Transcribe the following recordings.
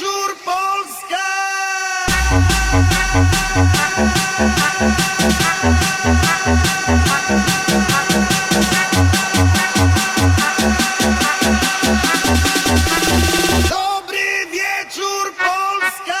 wieczór! Polska! Dobry wieczór Polska!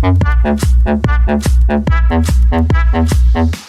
Thank you.